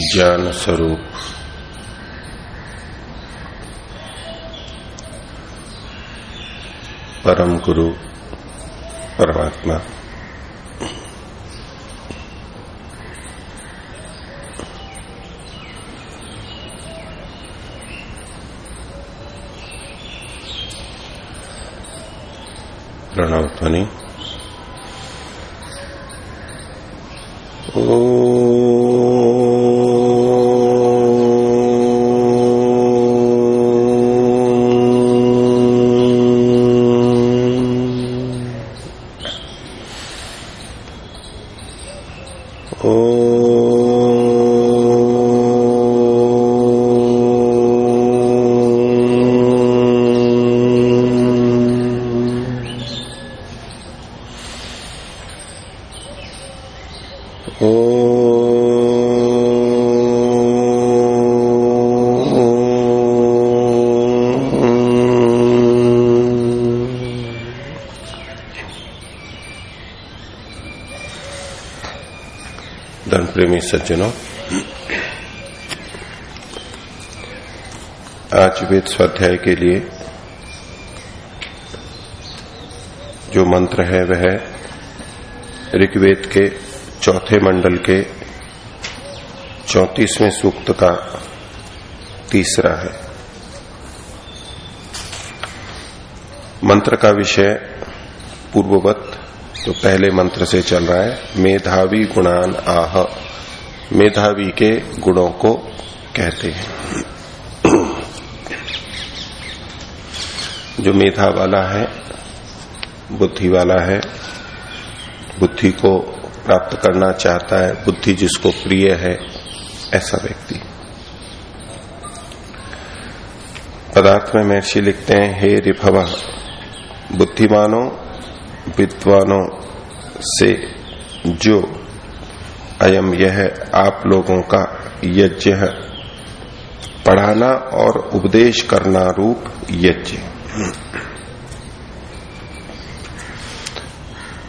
ज्ञान स्वरूप परम गुरु परमात्मा। प्रणव ध्वनि। प्रेमी सज्जनों। आज वेद स्वाध्याय के लिए जो मंत्र है वह ऋग्वेद के चौथे मंडल के चौतीसवें सूक्त का तीसरा है। मंत्र का विषय पूर्ववत तो पहले मंत्र से चल रहा है, मेधावी गुणान आह। मेधावी के गुणों को कहते हैं। जो मेधा वाला है, बुद्धि वाला है, बुद्धि को प्राप्त करना चाहता है, बुद्धि जिसको प्रिय है, ऐसा व्यक्ति। पदार्थ में महर्षि लिखते हैं, हे रिभव, बुद्धिमानों, विद्वानों से जो अयम यह आप लोगों का यज्ञ है। पढ़ाना और उपदेश करना रूप यज्ञ।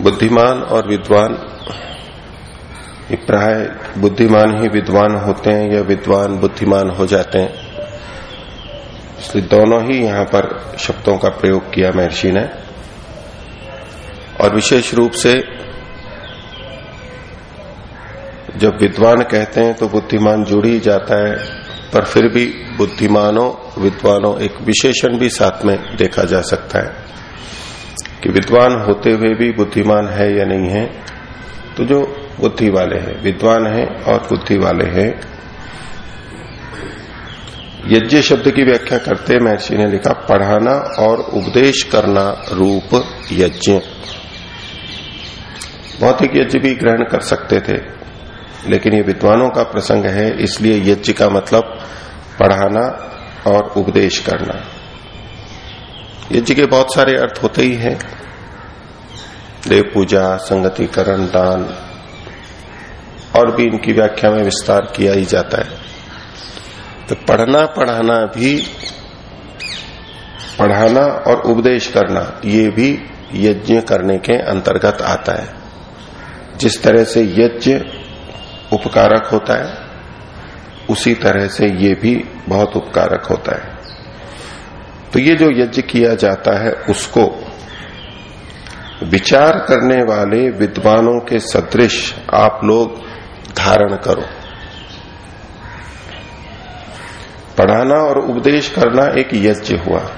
बुद्धिमान और विद्वान प्राय बुद्धिमान ही विद्वान होते हैं या विद्वान बुद्धिमान हो जाते हैं। इसलिए दोनों ही यहाँ पर शब्दों का प्रयोग किया महर्षि ने। और विशेष रूप से जब विद्वान कहते हैं तो बुद्धिमान जुड़ ही जाता है, पर फिर भी बुद्धिमानों, विद्वानों एक विशेषण भी साथ में देखा जा सकता है कि विद्वान होते हुए भी बुद्धिमान है या नहीं है। तो जो बुद्धि वाले हैं, विद्वान है और बुद्धि वाले हैं। यज्ञ शब्द की व्याख्या करते महर्षि ने लिखा, पढ़ाना और उपदेश करना रूप यज्ञ। भौतिक यज्ञ भी ग्रहण कर सकते थे। लेकिन ये विद्वानों का प्रसंग है, इसलिए यज्ञ का मतलब पढ़ाना और उपदेश करना। यज्ञ के बहुत सारे अर्थ होते ही हैं। देव पूजा, संगतिकरण, दान, और भी इनकी व्याख्या में विस्तार किया ही जाता है। तो पढ़ना, पढ़ाना भी, पढ़ाना और उपदेश करना, ये भी यज्ञ करने के अंतर्गत आता है। जिस तरह से यज्ञ उपकारक होता है। उसी तरह से ये भी बहुत उपकारक होता है। तो ये जो यज्ञ किया जाता है, उसको विचार करने वाले विद्वानों के सदृश आप लोग धारण करो। पढ़ाना और उपदेश करना एक यज्ञ हुआ।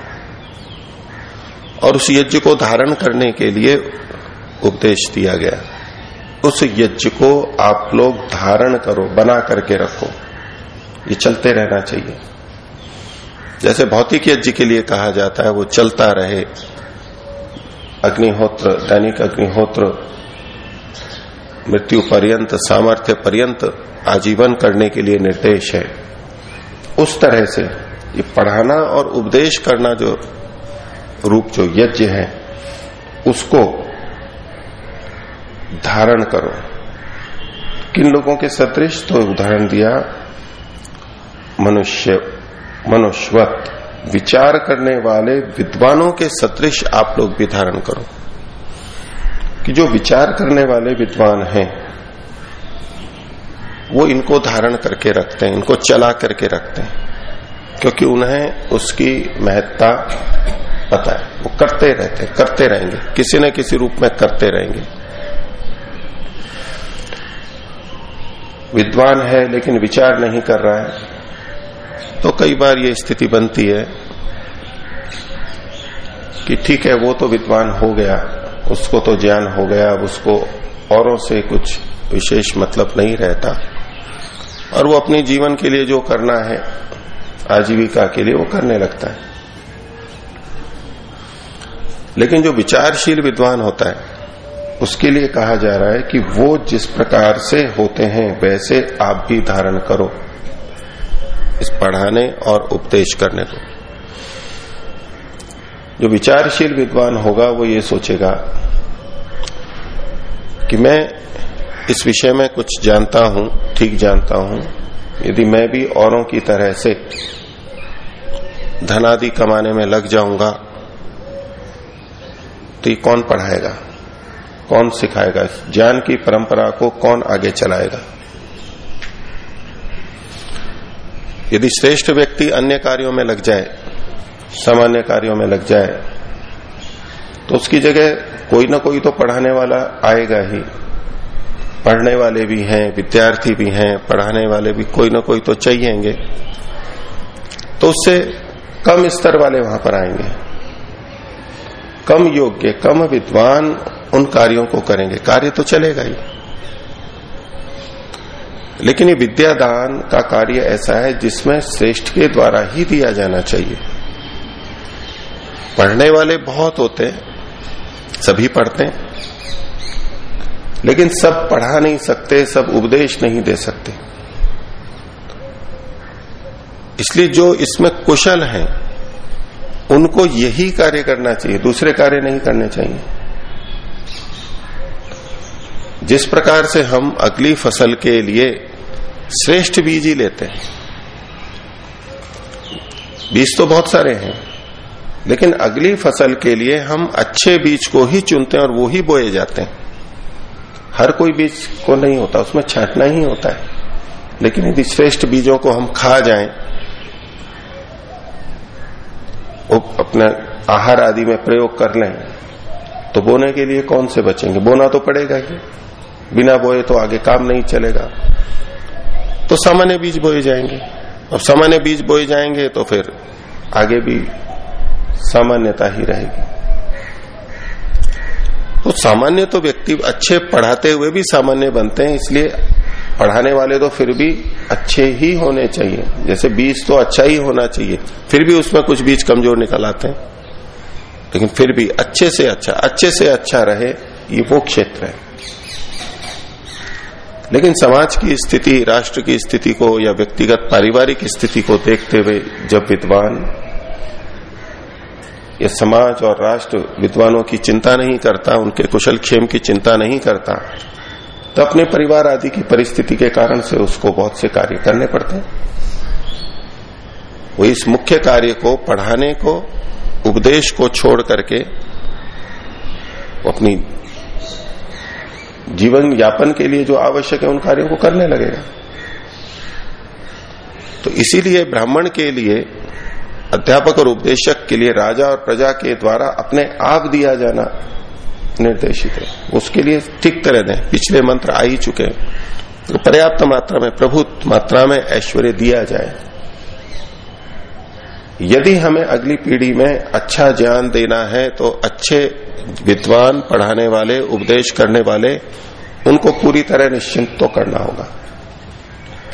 और उस यज्ञ को धारण करने के लिए उपदेश दिया गया। उस यज्ञ को आप लोग धारण करो, बना करके रखो। ये चलते रहना चाहिए। जैसे भौतिक यज्ञ के लिए कहा जाता है, वो चलता रहे। अग्निहोत्र, दैनिक अग्निहोत्र, मृत्यु पर्यंत, सामर्थ्य पर्यंत आजीवन करने के लिए निर्देश है। उस तरह से ये पढ़ाना और उपदेश करना जो रूप, जो यज्ञ है, उसको धारण करो। किन लोगों के सदृश? तो उदाहरण दिया, मनुष्य, मनुष्यवत। विचार करने वाले विद्वानों के सदृश आप लोग भी धारण करो। कि जो विचार करने वाले विद्वान हैं, वो इनको धारण करके रखते हैं, इनको चला करके रखते हैं, क्योंकि उन्हें उसकी महत्ता पता है। वो करते रहते करते रहेंगे। किसी न किसी रूप में करते रहेंगे। विद्वान है, लेकिन विचार नहीं कर रहा है। तो कई बार ये स्थिति बनती है कि ठीक है, वो तो विद्वान हो गया, उसको तो ज्ञान हो गया, अब उसको औरों से कुछ विशेष मतलब नहीं रहता। और वो अपने जीवन के लिए जो करना है, आजीविका के लिए वो करने लगता है। लेकिन जो विचारशील विद्वान होता है उसके लिए कहा जा रहा है कि वो जिस प्रकार से होते हैं, वैसे आप भी धारण करो। इस पढ़ाने और उपदेश करने को। जो विचारशील विद्वान होगा, वो ये सोचेगा कि मैं इस विषय में कुछ जानता हूँ, ठीक जानता हूँ। यदि मैं भी औरों की तरह से धनादि कमाने में लग जाऊँगा तो ये कौन पढ़ाएगा? कौन सिखाएगा? ज्ञान की परंपरा को कौन आगे चलाएगा? यदि श्रेष्ठ व्यक्ति अन्य कार्यों में लग जाए, सामान्य कार्यों में लग जाए तो उसकी जगह कोई ना कोई तो पढ़ाने वाला आएगा ही। पढ़ने वाले भी हैं, विद्यार्थी भी हैं, पढ़ाने वाले भी कोई ना कोई तो चाहिएँगे। तो उससे कम स्तर वाले वहाँ पर आएँगे। कम योग्य, कम विद्वान उन कार्यों को करेंगे। कार्य तो चलेगा ही। लेकिन ये विद्यादान का कार्य ऐसा है जिसमें श्रेष्ठ के द्वारा ही दिया जाना चाहिए। पढ़ने वाले बहुत होते हैं, सभी पढ़ते हैं, लेकिन सब पढ़ा नहीं सकते, सब उपदेश नहीं दे सकते। इसलिए जो इसमें कुशल हैं, उनको यही कार्य करना चाहिए, दूसरे कार्य नहीं करने चाहिए। जिस प्रकार से हम अगली फ़सल के लिए श्रेष्ठ बीज ही लेते हैं। बीज तो बहुत सारे हैं, लेकिन अगली फ़सल के लिए हम अच्छे बीज को ही चुनते हैं और वो ही बोए जाते हैं। हर कोई बीज को नहीं होता, उसमें छांटना ही होता है। लेकिन यदि श्रेष्ठ बीजों को हम खा जाएँ अपने आहार आदि में प्रयोग कर लें तो बोने के लिए कौन से बचेंगे? बोना तो पड़ेगा ही। बिना बोए तो आगे काम नहीं चलेगा। तो सामान्य बीज बोए जाएँगे। और सामान्य बीज बोए जाएँगे तो फिर आगे भी सामान्यता ही रहेगी। तो सामान्य तो व्यक्ति अच्छे पढ़ाते हुए भी सामान्य बनते हैं, इसलिए पढ़ाने वाले तो फिर भी अच्छे ही होने चाहिए। जैसे बीज तो अच्छा ही होना चाहिए, फिर भी उसमें कुछ बीज कमज़ोर निकल आते हैं। लेकिन फिर भी अच्छे से अच्छा अच्छे से अच्छा रहे, ये वो क्षेत्र है। लेकिन समाज की स्थिति, राष्ट्र की स्थिति को या व्यक्तिगत पारिवारिक स्थिति को देखते हुए जब विद्वान ये समाज और राष्ट्र विद्वानों की चिंता नहीं करता, उनके कुशल क्षेम की चिंता नहीं करता तो अपने परिवार आदि की परिस्थिति के कारण से उसको बहुत से कार्य करने पड़ते हैं। वो इस मुख्य कार्य को, पढ़ाने को, उपदेश को छोड़ करके अपनी जीवन यापन के लिए जो आवश्यक है, उन कार्यों को करने लगेगा। तो इसीलिए ब्राह्मण के लिए, अध्यापक और उपदेशक के लिए, राजा और प्रजा के द्वारा अपने आप दिया जाना निर्देशित है। उसके लिए ठीक तरह दें। पिछले मंत्र आ ही चुके हैं। तो पर्याप्त मात्रा में प्रभुत मात्रा में ऐश्वर्य दिया जाए। यदि हमें अगली पीढ़ी में अच्छा ज्ञान देना है तो अच्छे विद्वान, पढ़ाने वाले, उपदेश करने वाले, उनको पूरी तरह निश्चिंत तो करना होगा।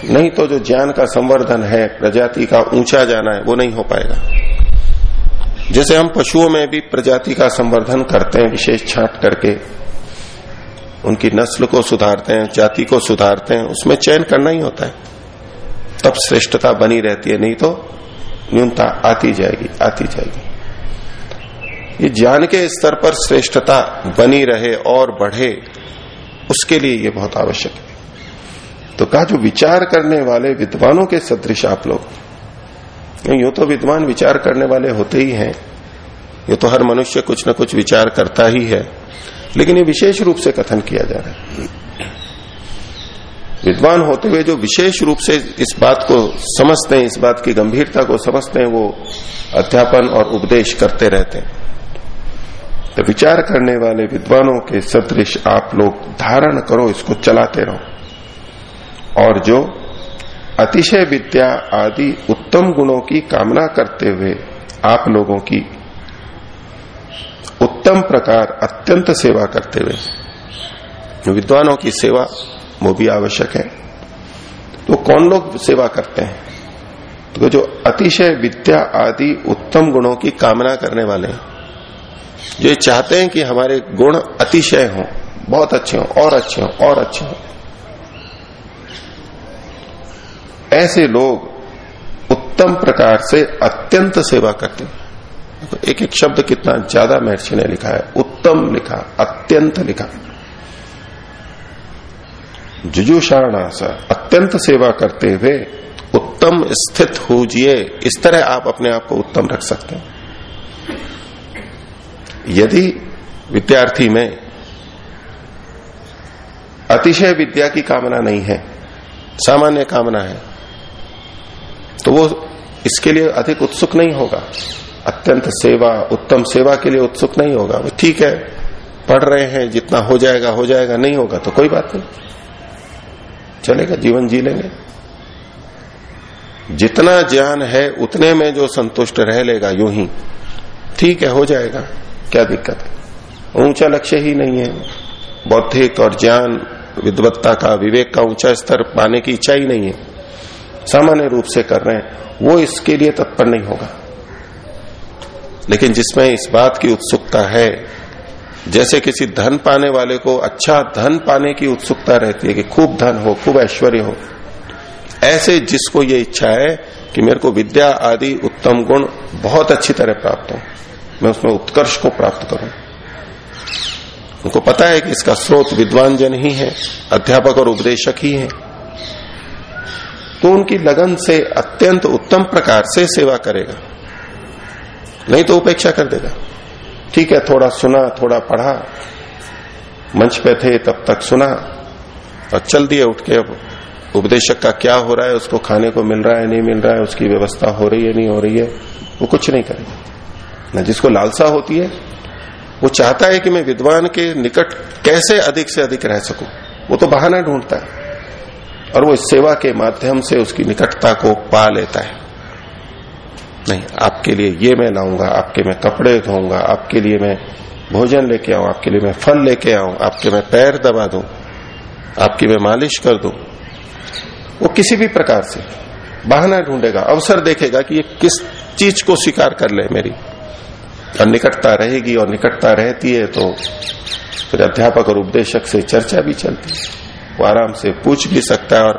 नहीं तो जो ज्ञान का संवर्धन है, प्रजाति का ऊँचा जाना है, वो नहीं हो पाएगा। जैसे हम पशुओं में भी प्रजाति का संवर्धन करते हैं, विशेष छांट करके, उनकी नस्ल को सुधारते हैं, जाति को सुधारते हैं, उसमें चयन करना ही होता है। तब श्रेष्ठता बनी रहती है, नहीं तो न्यूनता आती जाएगी आती जाएगी। ये ज्ञान के स्तर पर श्रेष्ठता बनी रहे और बढ़े, उसके लिए ये बहुत आवश्यक है। तो कहा, जो विचार करने वाले विद्वानों के सदृश आप लोग यूँ तो विद्वान विचार करने वाले होते ही हैं, ये तो हर मनुष्य कुछ न कुछ विचार करता ही है, लेकिन ये विशेष रूप से कथन किया जा रहा है। विद्वान होते हुए जो विशेष रूप से इस बात को समझते हैं, इस बात की गंभीरता को समझते हैं, वो अध्यापन और उपदेश करते रहते हैं। तो विचार करने वाले विद्वानों के सदृश आप लोग धारण करो, इसको चलाते रहो। और जो अतिशय विद्या आदि उत्तम गुणों की कामना करते हुए आप लोगों की उत्तम प्रकार अत्यंत सेवा करते हुए, विद्वानों की सेवा वो भी आवश्यक है। तो कौन लोग सेवा करते हैं? तो जो अतिशय विद्या आदि उत्तम गुणों की कामना करने वाले जो चाहते हैं कि हमारे गुण अतिशय हों, बहुत अच्छे हों, और अच्छे हों, और अच्छे हों। ऐसे लोग उत्तम प्रकार से अत्यंत सेवा करते हैं। एक एक शब्द कितना ज़्यादा महर्षि ने लिखा है। उत्तम लिखा, अत्यंत लिखा। जुजुषाणास अत्यंत सेवा करते हुए उत्तम स्थित होजिए इस तरह आप अपने आप को उत्तम रख सकते हैं। यदि विद्यार्थी में अतिशय विद्या की कामना नहीं है, सामान्य कामना है तो वो इसके लिए अधिक उत्सुक नहीं होगा। अत्यंत सेवा, उत्तम सेवा के लिए उत्सुक नहीं होगा। वो ठीक है, पढ़ रहे हैं, जितना हो जाएगा हो जाएगा, नहीं होगा तो कोई बात नहीं। चलेगा, जीवन जी लेंगे। जितना ज्ञान है, उतने में जो संतुष्ट रह लेगा, यूँ ही। ठीक है, हो जाएगा, क्या दिक्कत? है ऊँचा लक्ष्य ही नहीं है। बौद्धिक और ज्ञान, विद्वत्ता का विवेक का ऊँचा स्तर पाने की इच्छा ही नहीं है। सामान्य रूप से कर रहे हैं, वो इसके लिए तत्पर नहीं होगा। लेकिन जिसमें इस बात की उत्सुकता है जैसे किसी धन पाने वाले को अच्छा धन पाने की उत्सुकता रहती है कि खूब धन हो, खूब ऐश्वर्य हो। ऐसे जिसको ये इच्छा है कि मेरे को विद्या आदि उत्तम गुण बहुत अच्छी तरह प्राप्त हो, मैं उसमें उत्कर्ष को प्राप्त करूँ। उनको पता है कि इसका स्रोत विद्वान जन ही है, अध्यापक और उपदेशक ही है। तो उनकी लगन से अत्यंत उत्तम प्रकार से सेवा करेगा, नहीं तो उपेक्षा कर देगा। ठीक है, थोड़ा सुना, थोड़ा पढ़ा। मंच पे थे, तब तक सुना। और चल दिए उठ के अब। उपदेशक का क्या हो रहा है, उसको खाने को मिल रहा है, नहीं मिल रहा है, उसकी व्यवस्था हो रही है, नहीं हो रही है, वो कुछ नहीं करेगा। न जिसको लालसा होती है, वो चाहता है कि मैं विद्वान के निकट कैसे अधिक से अधिक रह सकूँ। वो तो बहाना ढूंढता है। और वो इस सेवा के माध्यम से उसकी निकटता को पा लेता है। नहीं, आपके लिए ये मैं लाऊँगा, आपके मैं कपड़े धोऊँगा, आपके लिए मैं भोजन लेके आऊँ, आपके लिए मैं फल लेके आऊँ, आपके मैं पैर दबा दूँ, आपकी मैं मालिश कर दूँ। वो किसी भी प्रकार से बहाना ढूंढेगा, अवसर देखेगा कि ये किस चीज़ को स्वीकार कर ले मेरी। और निकटता रहेगी और निकटता रहती है तो फिर अध्यापक और उपदेशक से चर्चा भी चलती है। वो आराम से पूछ भी सकता है और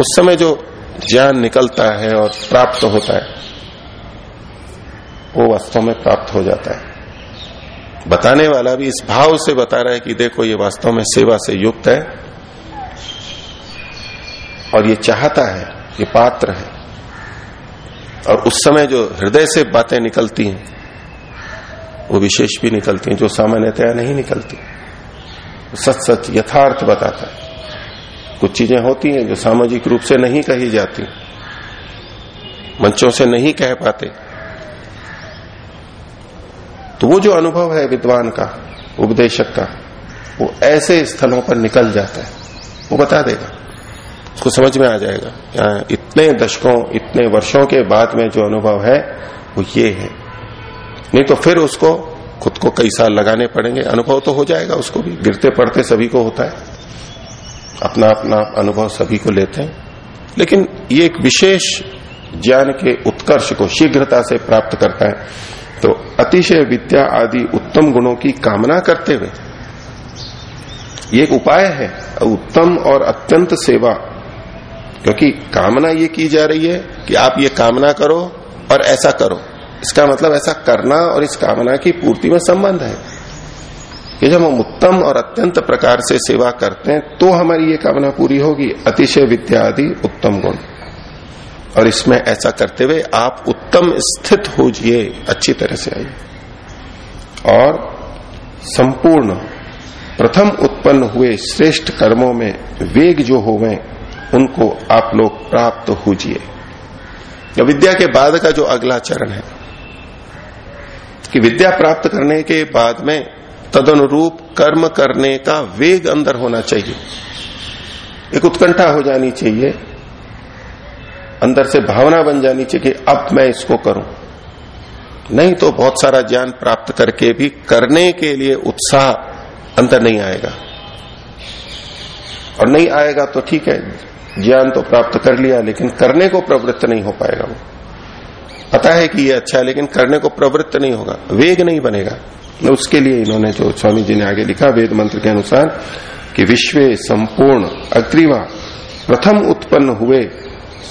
उस समय जो ज्ञान निकलता है और प्राप्त होता है वो वास्तव में प्राप्त हो जाता है। बताने वाला भी इस भाव से बता रहा है कि देखो ये वास्तव में सेवा से युक्त है और ये चाहता है, ये पात्र है। और उस समय जो हृदय से बातें निकलती हैं, वो विशेष भी निकलती हैं, जो सामान्यतया नहीं निकलती। सच सच यथार्थ बताता है। कुछ चीज़ें होती हैं जो सामाजिक रूप से नहीं कही जाती। मंचों से नहीं कह पाते। तो वो जो अनुभव है विद्वान का, उपदेशक का, वो ऐसे स्थलों पर निकल जाता है। वो बता देगा। उसको समझ में आ जाएगा इतने दशकों, इतने वर्षों के बाद में जो अनुभव है, वो ये है। नहीं तो फिर उसको खुद को कई साल लगाने पड़ेंगे। अनुभव तो हो जाएगा उसको भी। गिरते पड़ते सभी को होता है। अपना अपना अनुभव सभी को लेते हैं। लेकिन ये एक विशेष ज्ञान के उत्कर्ष को शीघ्रता से प्राप्त करता है। तो अतिशय विद्या आदि उत्तम गुणों की कामना करते हुए, ये एक उपाय है, उत्तम और अत्यंत सेवा। क्योंकि कामना ये की जा रही है कि आप ये कामना करो और ऐसा करो। इसका मतलब ऐसा करना और इस कामना की पूर्ति में संबंध है। कि जब हम उत्तम और अत्यंत प्रकार से सेवा करते हैं तो हमारी ये कामना पूरी होगी। अतिशय विद्या आदि उत्तम गुण। और इसमें ऐसा करते हुए आप उत्तम स्थित हो जिए, अच्छी तरह से आइए। और संपूर्ण, प्रथम उत्पन्न हुए श्रेष्ठ कर्मों में वेग जो होवे, उनको आप लोग प्राप्त हो होजिए विद्या के बाद का जो अगला चरण है, कि विद्या प्राप्त करने के बाद में तदनुरूप कर्म करने का वेग अंदर होना चाहिए। एक उत्कंठा हो जानी चाहिए अंदर से भावना बन जानी चाहिए कि अब मैं इसको करूँ। नहीं तो बहुत सारा ज्ञान प्राप्त करके भी करने के लिए उत्साह अंदर नहीं आएगा। और नहीं आएगा तो ठीक है, ज्ञान तो प्राप्त कर लिया, लेकिन करने को प्रवृत्त नहीं हो पाएगा वो। पता है कि ये अच्छा है, लेकिन करने को प्रवृत्त नहीं होगा, वेग नहीं बनेगा। उसके लिए इन्होंने जो स्वामी जी ने आगे लिखा वेद मंत्र के अनुसार कि विश्व संपूर्ण अग्रिवा प्रथम उत्पन्न हुए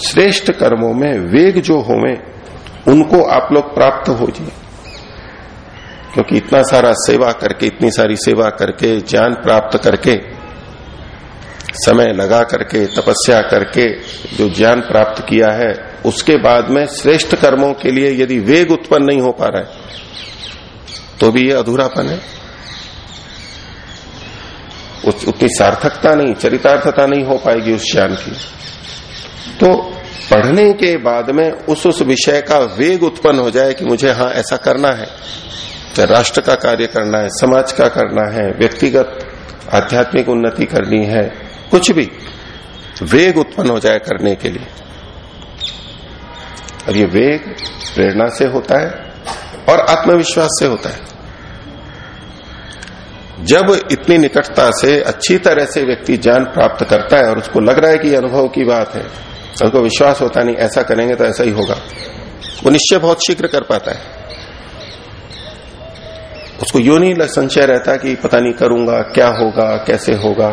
श्रेष्ठ कर्मों में वेग जो होवे, उनको आप लोग प्राप्त हो जी क्योंकि इतना सारा सेवा करके, इतनी सारी सेवा करके, ज्ञान प्राप्त करके, समय लगा करके, तपस्या करके जो ज्ञान प्राप्त किया है, उसके बाद में श्रेष्ठ कर्मों के लिए यदि वेग उत्पन्न नहीं हो पा रहा है तो भी ये अधूरापन है। उतनी सार्थकता नहीं, चरितार्थता नहीं हो पाएगी उस ज्ञान की। तो पढ़ने के बाद में उस उस विषय का वेग उत्पन्न हो जाए कि मुझे हाँ ऐसा करना है। चाहे राष्ट्र का कार्य करना है, समाज का करना है, व्यक्तिगत, आध्यात्मिक उन्नति करनी है, कुछ भी वेग उत्पन्न हो जाए करने के लिए। और ये वेग प्रेरणा से होता है और आत्मविश्वास से होता है। जब इतनी निकटता से अच्छी तरह से व्यक्ति ज्ञान प्राप्त करता है और उसको लग रहा है कि अनुभव की बात है उसको विश्वास होता नहीं, ऐसा करेंगे तो ऐसा ही होगा। वो निश्चय बहुत शीघ्र कर पाता है। उसको यो नहीं संशय रहता कि पता नहीं करूँगा, क्या होगा, कैसे होगा।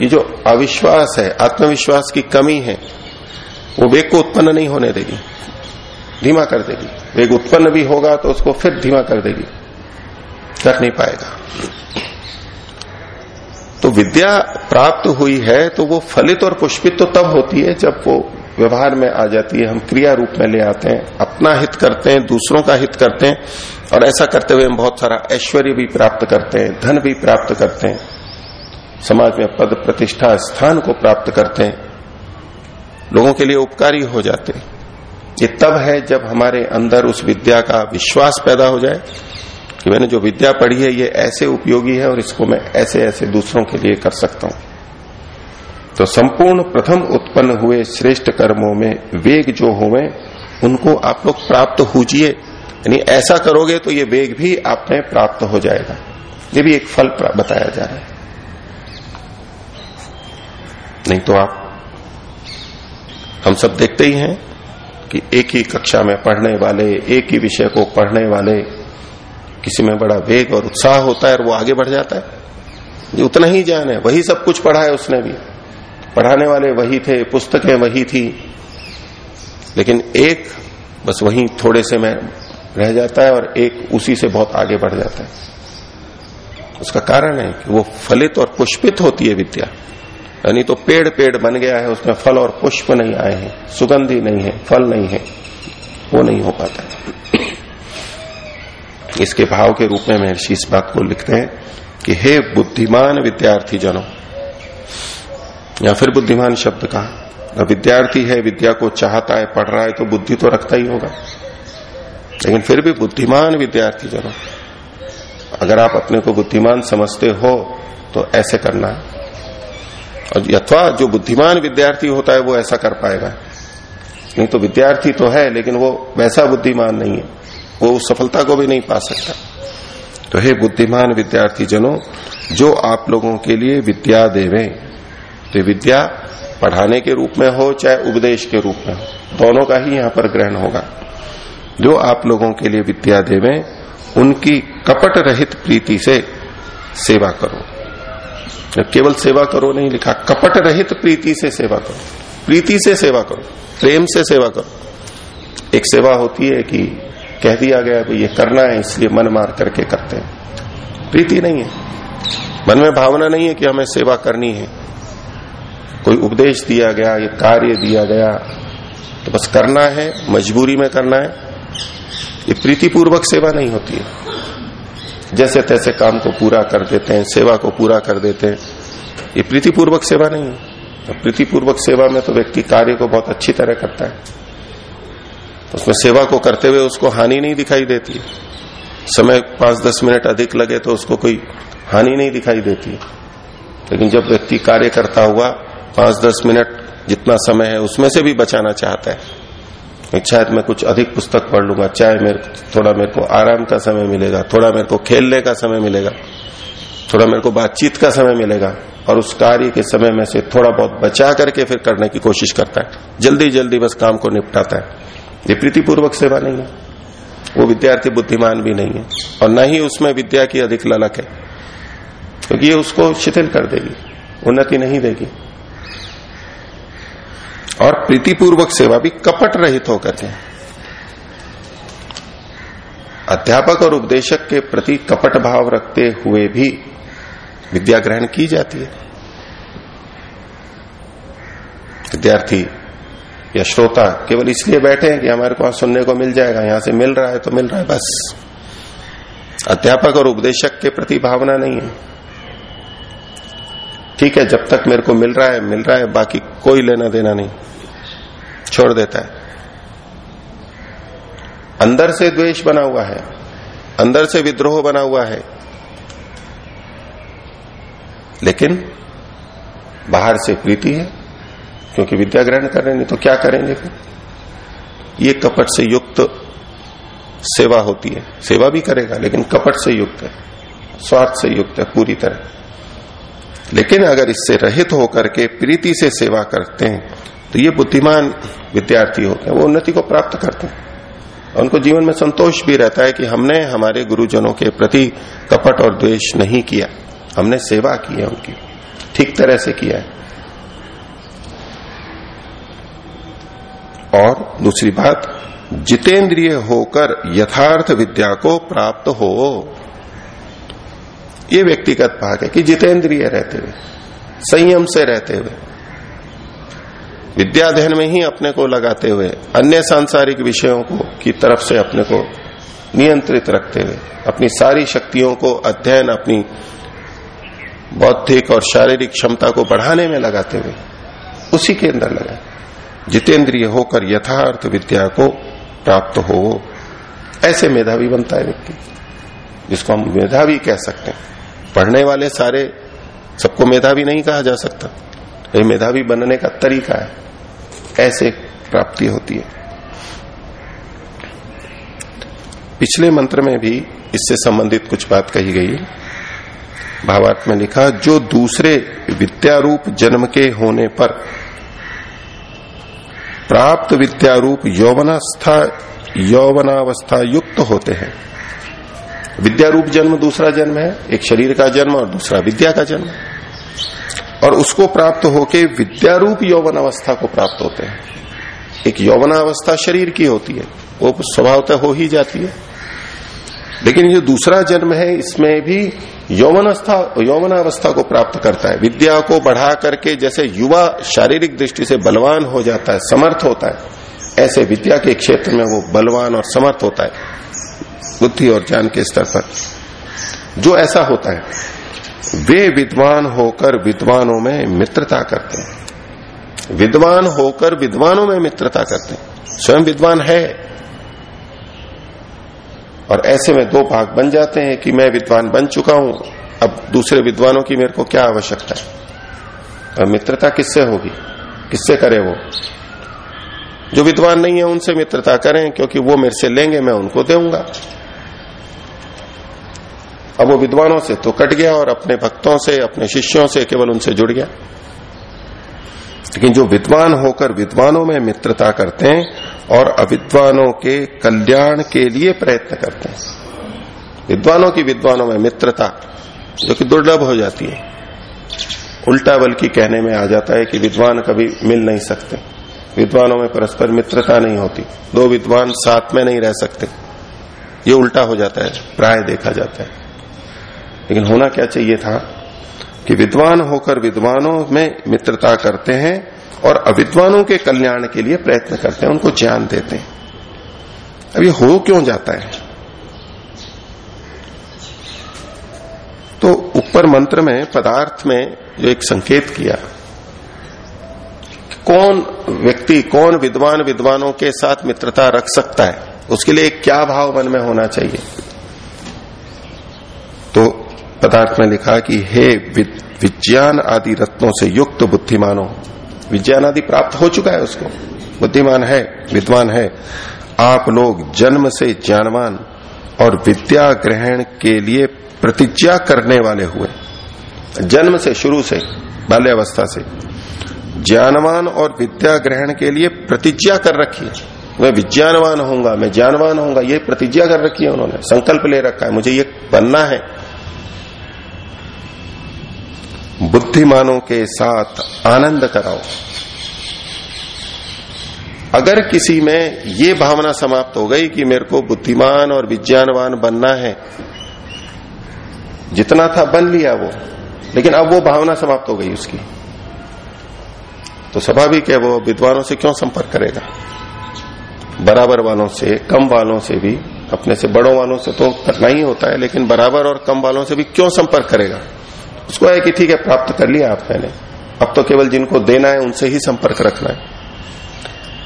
ये जो अविश्वास है, आत्मविश्वास की कमी है, वो वेग को उत्पन्न नहीं होने देगी, धीमा कर देगी। वेग उत्पन्न भी होगा तो उसको फिर धीमा कर देगी, कर नहीं पाएगा। तो विद्या प्राप्त हुई है तो वो फलित और पुष्पित तो तब होती है जब वो व्यवहार में आ जाती है। हम क्रिया रूप में ले आते हैं, अपना हित करते हैं, दूसरों का हित करते हैं, और ऐसा करते हुए हम बहुत सारा ऐश्वर्य भी प्राप्त करते हैं, धन भी प्राप्त करते हैं। समाज में पद प्रतिष्ठा स्थान को प्राप्त करते हैं। लोगों के लिए उपकारी हो जाते हैं। ये तब है जब हमारे अंदर उस विद्या का विश्वास पैदा हो जाए कि मैंने जो विद्या पढ़ी है, ये ऐसे उपयोगी है और इसको मैं ऐसे ऐसे दूसरों के लिए कर सकता हूँ। तो संपूर्ण प्रथम उत्पन्न हुए श्रेष्ठ कर्मों में वेग जो हुए उनको आप लोग प्राप्त होजिए। यानी ऐसा करोगे तो ये वेग भी आप में प्राप्त हो जाएगा। ये भी एक फल बताया जा रहा है। नहीं तो आप, हम सब देखते ही हैं कि एक ही कक्षा में पढ़ने वाले, एक ही विषय को पढ़ने वाले किसी में बड़ा वेग और उत्साह होता है और वो आगे बढ़ जाता है। उतना ही ज्ञान है। वही सब कुछ पढ़ा है उसने भी। पढ़ाने वाले वही थे, पुस्तकें वही थी। लेकिन एक, बस वही थोड़े से में रह जाता है और एक उसी से बहुत आगे बढ़ जाता है। उसका कारण है कि वो फलित और पुष्पित होती है विद्या। यानी तो पेड़ पेड़ बन गया है, उसमें फल और पुष्प नहीं आए हैं। सुगंधी नहीं है, फल नहीं है। वो नहीं हो पाता। इसके भाव के रूप में महर्षि इस बात को लिखते हैं कि हे बुद्धिमान विद्यार्थी जनों, या फिर बुद्धिमान शब्द का विद्यार्थी है, विद्या को चाहता है, पढ़ रहा है तो बुद्धि तो रखता ही होगा। लेकिन फिर भी बुद्धिमान विद्यार्थी जनों, अगर आप अपने को बुद्धिमान समझते हो तो ऐसे करना। और अथवा जो बुद्धिमान विद्यार्थी होता है, वो ऐसा कर पाएगा। नहीं तो विद्यार्थी तो है, लेकिन वो वैसा बुद्धिमान नहीं है। वो उस सफलता को भी नहीं पा सकता। तो हे बुद्धिमान विद्यार्थी जनों जो आप लोगों के लिए विद्या देवे तो विद्या पढ़ाने के रूप में हो, चाहे उपदेश के रूप में हो, दोनों का ही यहाँ पर ग्रहण होगा। जो आप लोगों के लिए विद्या देवे, उनकी कपट रहित प्रीति से सेवा करो। केवल सेवा करो नहीं लिखा, कपट रहित प्रीति से सेवा करो। प्रीति से सेवा करो, प्रेम से सेवा करो। एक सेवा होती है कि कह दिया गया भाई ये करना है, इसलिए मन मार करके करते हैं। प्रीति नहीं है। मन में भावना नहीं है कि हमें सेवा करनी है। कोई उपदेश दिया गया, ये कार्य दिया गया तो बस करना है, मजबूरी में करना है। ये प्रीतिपूर्वक सेवा नहीं होती है। जैसे तैसे काम को पूरा कर देते हैं, सेवा को पूरा कर देते हैं। ये प्रीतिपूर्वक सेवा नहीं है। प्रीतिपूर्वक सेवा में तो व्यक्ति कार्य को बहुत अच्छी तरह करता है। तो उसमें सेवा को करते हुए उसको हानि नहीं दिखाई देती समय पाँच दस मिनट अधिक लगे तो उसको कोई हानि नहीं दिखाई देती लेकिन जब व्यक्ति कार्य करता हुआ पाँच दस मिनट जितना समय है उसमें से भी बचाना चाहता है शायद मैं कुछ अधिक पुस्तक पढ़ लूँगा, चाहे मेरे थोड़ा मेरे को आराम का समय मिलेगा, थोड़ा मेरे को खेलने का समय मिलेगा, थोड़ा मेरे को बातचीत का समय मिलेगा, और उस कार्य के समय में से थोड़ा बहुत बचा करके फिर करने की कोशिश करता है। जल्दी जल्दी बस काम को निपटाता है। ये प्रीतिपूर्वक सेवा नहीं है। वो विद्यार्थी बुद्धिमान भी नहीं है। और न ही उसमें विद्या की अधिक ललक है। क्योंकि ये उसको शिथिल कर देगी, उन्नति नहीं देगी। और प्रीतिपूर्वक सेवा भी कपट रहित होकर के अध्यापक और उपदेशक के प्रति कपट भाव रखते हुए भी विद्या ग्रहण की जाती है। विद्यार्थी या श्रोता केवल इसलिए बैठे हैं कि हमारे पास सुनने को मिल जाएगा, यहाँ से मिल रहा है तो मिल रहा है, बस। अध्यापक और उपदेशक के प्रति भावना नहीं है। ठीक है, जब तक मेरे को मिल रहा है, मिल रहा है, बाकी कोई लेना देना नहीं। छोड़ देता है। अंदर से द्वेष बना हुआ है, अंदर से विद्रोह बना हुआ है। लेकिन बाहर से प्रीति है क्योंकि विद्या ग्रहण कर रहे नहीं तो क्या करेंगे फिर? ये कपट से युक्त सेवा होती है। सेवा भी करेगा, लेकिन कपट से युक्त है। स्वार्थ से युक्त है, पूरी तरह। लेकिन अगर इससे रहित होकर के प्रीति से सेवा करते हैं तो ये बुद्धिमान विद्यार्थी होते हैं, वो उन्नति को प्राप्त करते हैं। उनको जीवन में संतोष भी रहता है कि हमने हमारे गुरुजनों के प्रति कपट और द्वेष नहीं किया। हमने सेवा की है उनकी। ठीक तरह से किया है और दूसरी बात, जितेंद्रिय होकर यथार्थ विद्या को प्राप्त हो। ये व्यक्तिगत भाग है कि जितेंद्रिय रहते हुए, संयम से रहते हुए विद्याध्ययन में ही अपने को लगाते हुए, अन्य सांसारिक विषयों को की तरफ़ से अपने को नियंत्रित रखते हुए, अपनी सारी शक्तियों को अध्ययन, अपनी बौद्धिक और शारीरिक क्षमता को बढ़ाने में लगाते हुए, उसी के अंदर लगाए। जितेंद्रिय होकर यथार्थ विद्या को प्राप्त हो, ऐसे मेधावी बनता है व्यक्ति, जिसको हम मेधावी कह सकते हैं। पढ़ने वाले सारे, सबको मेधावी नहीं कहा जा सकता। ये मेधावी बनने का तरीका है। ऐसे प्राप्ति होती है। पिछले मंत्र में भी इससे संबंधित कुछ बात कही गई भावार्थ में लिखा, जो दूसरे विद्यारूप जन्म के होने पर प्राप्त विद्यारूप यौवनावस्था यौवनावस्था युक्त होते हैं। विद्यारूप जन्म दूसरा जन्म है, एक शरीर का जन्म और दूसरा विद्या का जन्म। और उसको प्राप्त होके विद्यारूप यौवन अवस्था को प्राप्त होते हैं। एक यौवनावस्था शरीर की होती है, वो स्वभावतः हो ही जाती है। लेकिन जो दूसरा जन्म है, इसमें भी यौवनावस्था यौवनावस्था को प्राप्त करता है। विद्या को बढ़ा करके जैसे युवा शारीरिक दृष्टि से बलवान हो जाता है, समर्थ होता है, ऐसे विद्या के क्षेत्र में वो बलवान और समर्थ होता है, बुद्धि और ज्ञान के स्तर पर। जो ऐसा होता है, वे विद्वान होकर विद्वानों में मित्रता करते हैं। विद्वान होकर विद्वानों में मित्रता करते हैं। स्वयं विद्वान है और ऐसे में दो भाग बन जाते हैं कि मैं विद्वान बन चुका हूँ, अब दूसरे विद्वानों की मेरे को क्या आवश्यकता है? और मित्रता किससे होगी? किससे करे वो? जो विद्वान नहीं है, उनसे मित्रता करें, क्योंकि वो मेरे से लेंगे, मैं उनको दूँगा। अब वो विद्वानों से तो कट गया और अपने भक्तों से, अपने शिष्यों से केवल उनसे जुड़ गया। लेकिन जो विद्वान होकर विद्वानों में मित्रता करते हैं और अविद्वानों के कल्याण के लिए प्रयत्न करते हैं। विद्वानों की विद्वानों में मित्रता जो कि दुर्लभ हो जाती है। उल्टा बल्कि कहने में आ जाता है कि विद्वान कभी मिल नहीं सकते। विद्वानों में परस्पर मित्रता नहीं होती। दो विद्वान साथ में नहीं रह सकते। ये उल्टा हो जाता है, प्राय देखा जाता है। लेकिन होना क्या चाहिए था कि विद्वान होकर विद्वानों में मित्रता करते हैं और अविद्वानों के कल्याण के लिए प्रयत्न करते हैं, उनको ज्ञान देते हैं। अब ये हो क्यों जाता है? तो ऊपर मंत्र में, पदार्थ में जो एक संकेत किया कौन व्यक्ति, कौन विद्वान विद्वानों के साथ मित्रता रख सकता है? उसके लिए क्या भाव मन में होना चाहिए? तो पदार्थ में लिखा कि हे विज्ञान आदि रत्नों से युक्त बुद्धिमानों विज्ञान आदि प्राप्त हो चुका है उसको। बुद्धिमान है, विद्वान है। आप लोग जन्म से ज्ञानवान और विद्या ग्रहण के लिए प्रतिज्ञा करने वाले हुए। जन्म से, शुरू से, बाल्यावस्था से। ज्ञानवान और विद्या ग्रहण के लिए प्रतिज्ञा कर रखी मैं विज्ञानवान होऊँगा, मैं ज्ञानवान होऊँगा, ये प्रतिज्ञा कर रखी है उन्होंने। संकल्प ले रखा है, मुझे ये बनना है। बुद्धिमानों के साथ आनंद कराओ। अगर किसी में ये भावना समाप्त हो गई कि मेरे को बुद्धिमान और विज्ञानवान बनना है, जितना था बन लिया वो, लेकिन अब वो भावना समाप्त हो गई उसकी। तो स्वाभाविक है वो विद्वानों से क्यों संपर्क करेगा? बराबर वालों से, कम वालों से भी, अपने से बड़ों वालों से तो करना ही होता है, लेकिन बराबर और कम वालों से भी क्यों संपर्क करेगा? उसको है कि ठीक है, प्राप्त कर लिया आप मैंने अब तो केवल जिनको देना है, उनसे ही संपर्क रखना है।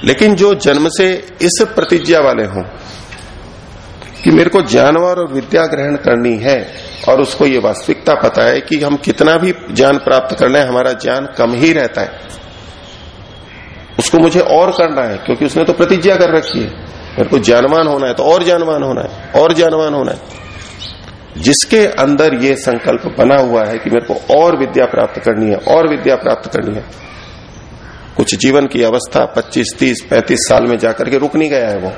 लेकिन जो जन्म से इस प्रतिज्ञा वाले हों, कि मेरे को ज्ञानवर और विद्या ग्रहण करनी है, और उसको ये वास्तविकता पता है कि हम कितना भी ज्ञान प्राप्त कर लें, हमारा ज्ञान कम ही रहता है। उसको मुझे और करना है, क्योंकि उसने तो प्रतिज्ञा कर रखी है। मेरे को जानवान होना है तो और जानवान होना है, और जानवान होना है। जिसके अंदर ये संकल्प बना हुआ है कि मेरे को और विद्या प्राप्त करनी है और विद्या प्राप्त करनी है। कुछ जीवन की अवस्था 25, 30, 35 साल में जाकर के रुक नहीं गया है वो।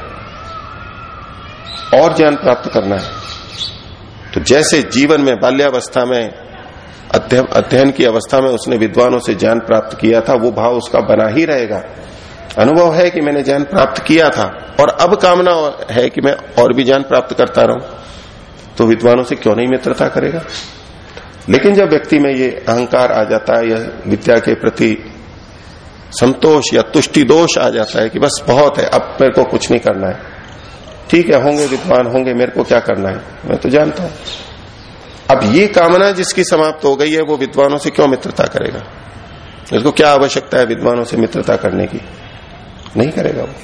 और ज्ञान प्राप्त करना है। तो जैसे जीवन में बाल्यावस्था में अध्ययन की अवस्था में उसने विद्वानों से ज्ञान प्राप्त किया था वो भाव उसका बना ही रहेगा। अनुभव है कि मैंने ज्ञान प्राप्त किया था और अब कामना है कि मैं और भी ज्ञान प्राप्त करता रहूँ। तो विद्वानों से क्यों नहीं मित्रता करेगा? लेकिन जब व्यक्ति में ये अहंकार आ जाता है या विद्या के प्रति संतोष या तुष्टि दोष आ जाता है कि बस बहुत है, अब मेरे को कुछ नहीं करना है। ठीक है, होंगे विद्वान, होंगे, मेरे को क्या करना है? मैं तो जानता हूँ। अब ये कामना जिसकी समाप्त हो गई है, वो विद्वानों से क्यों मित्रता करेगा? इसको क्या आवश्यकता है विद्वानों से मित्रता करने की? नहीं करेगा वो।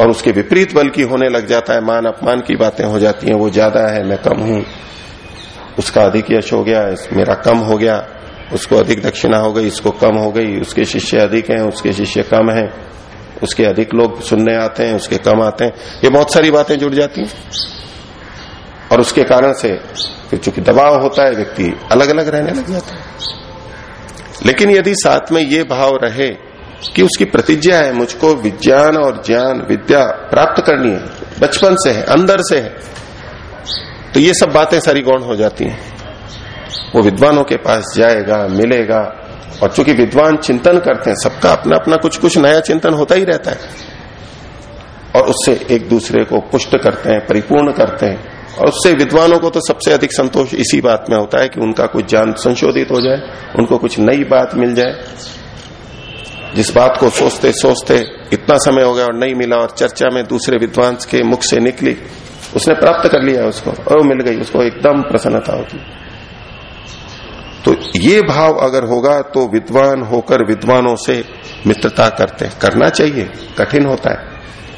और उसके विपरीत बल की होने लग जाता है, मान अपमान की बातें हो जाती हैं, वो ज़्यादा है, मैं कम हूँ। उसका अधिक यश हो गया मेरा कम हो गया, उसको अधिक दक्षिणा हो गई, इसको कम हो गई, उसके शिष्य अधिक हैं, उसके शिष्य कम हैं, उसके अधिक लोग सुनने आते हैं, उसके कम आते हैं। ये बहुत सारी बातें जुड़ जाती हैं। और उसके कारण से फिर चूँकि दबाव होता है, व्यक्ति अलग अलग रहने लग जाता है। लेकिन यदि साथ में ये भाव रहे कि उसकी प्रतिज्ञा है, मुझको विज्ञान और ज्ञान, विद्या प्राप्त करनी है। बचपन से है, अंदर से है। तो ये सब बातें सारी गौण हो जाती हैं। वो विद्वानों के पास जाएगा, मिलेगा, और चूँकि विद्वान चिंतन करते हैं, सबका अपना अपना कुछ कुछ नया चिंतन होता ही रहता है। और उससे एक दूसरे को पुष्ट करते हैं, परिपूर्ण करते हैं। और उससे विद्वानों को तो सबसे अधिक संतोष इसी बात में होता है कि उनका कुछ ज्ञान संशोधित हो जाए, उनको कुछ नई बात मिल जाए। जिस बात को सोचते सोचते इतना समय हो गया और नहीं मिला और चर्चा में दूसरे विद्वान के मुख से निकली, उसने प्राप्त कर लिया उसको और मिल गई, उसको एकदम प्रसन्नता होती। तो ये भाव अगर होगा तो विद्वान होकर विद्वानों से मित्रता करते, करना चाहिए, कठिन होता है।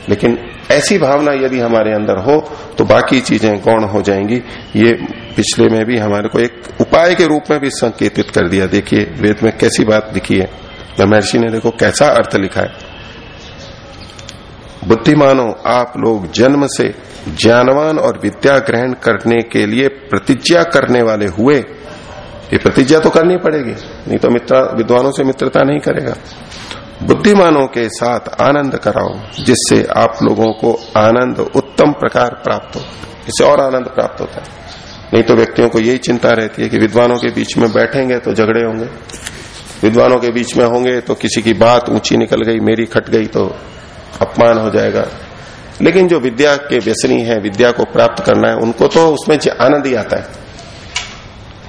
लेकिन ऐसी भावना यदि हमारे अंदर हो तो बाकी चीज़ें गौण हो जाएँगी। ये पिछले में भी हमारे को एक उपाय के रूप में भी संकेतित कर दिया। देखिए, वेद में कैसी बात लिखी है। महर्षि ने देखो कैसा अर्थ लिखा है। बुद्धिमानो, आप लोग जन्म से ज्ञानवान और विद्या ग्रहण करने के लिए प्रतिज्ञा करने वाले हुए, ये प्रतिज्ञा तो करनी पड़ेगी, नहीं तो मित्र, विद्वानों से मित्रता नहीं करेगा। बुद्धिमानों के साथ आनंद कराओ, जिससे आप लोगों को आनंद उत्तम प्रकार प्राप्त हो, इससे और आनंद प्राप्त होता है। नहीं तो व्यक्तियों को यही चिंता रहती है कि विद्वानों के बीच में बैठेंगे तो झगड़े होंगे। विद्वानों के बीच में होंगे तो किसी की बात ऊँची निकल गई, मेरी खट गई तो अपमान हो जाएगा। लेकिन जो विद्या के व्यसनी है, विद्या को प्राप्त करना है, उनको तो उसमें आनंद ही आता है।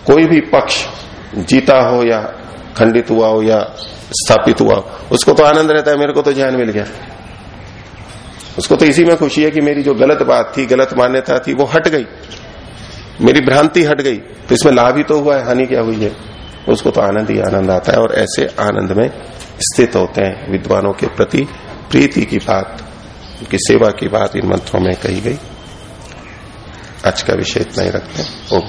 कोई भी पक्ष जीता हो या खंडित हुआ हो या स्थापित हुआ हो, उसको तो आनंद रहता है, मेरे को तो ज्ञान मिल गया। उसको तो इसी में खुशी है कि मेरी जो गलत बात थी, गलत मान्यता थी, वो हट गई। मेरी भ्रांति हट गई तो इसमें लाभ ही तो हुआ है, हानि क्या हुई है? उसको तो आनंद ही आनंद आता है और ऐसे आनंद में स्थित होते हैं विद्वानों के प्रति प्रीति की बात, उनकी सेवा की बात इन मंत्रों में कही गई। आज का विषय इतना ही रखते हैं। ओम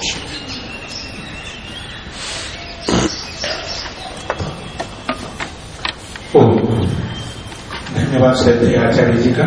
धन्यवाद आचार्य जी का।